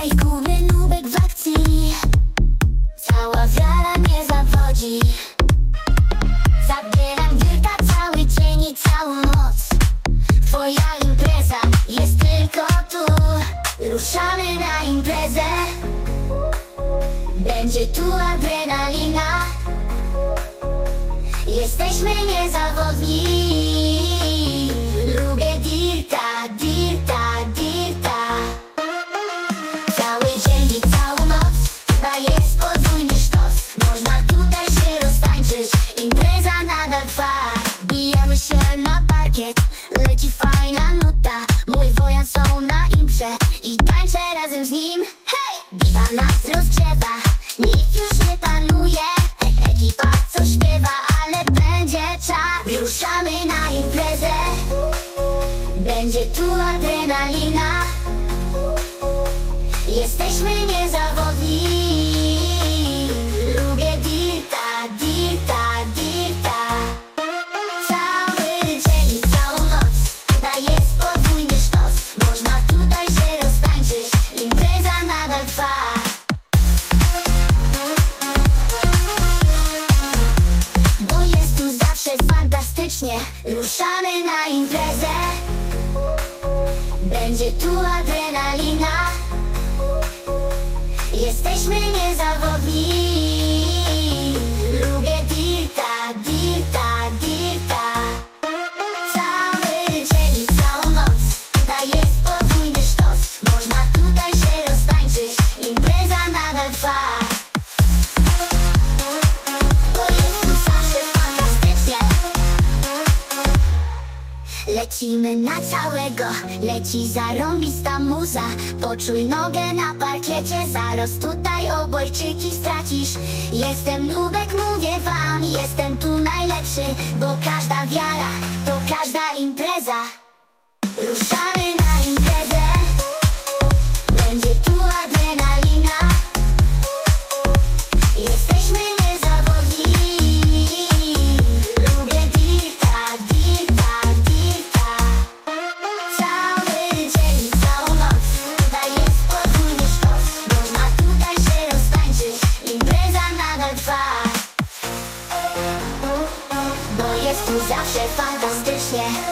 Lejkumy nubek w akcji. Cała wiara mnie zawodzi. Zabieram gryta cały dzień i całą noc. Twoja impreza jest tylko tu. Ruszamy na imprezę. Będzie tu adrenalina. Jesteśmy niezawodni Biwa nas rozgrzewa Nikt już nie panuje Ekipa co śpiewa Ale będzie czas Ruszamy na imprezę. Będzie tu adrenalina. Jesteśmy niezawodni jest zawsze fantastycznie. Ruszamy na imprezę. Będzie tu adrenalina. Jesteśmy niezawodni Lecimy na całego, leci zarąbista muza. Poczuj nogę na parkiecie, zaraz tutaj obojczyki stracisz. Jestem nubek, mówię wam, jestem tu najlepszy Bo każda wiara, zawsze fantastycznie.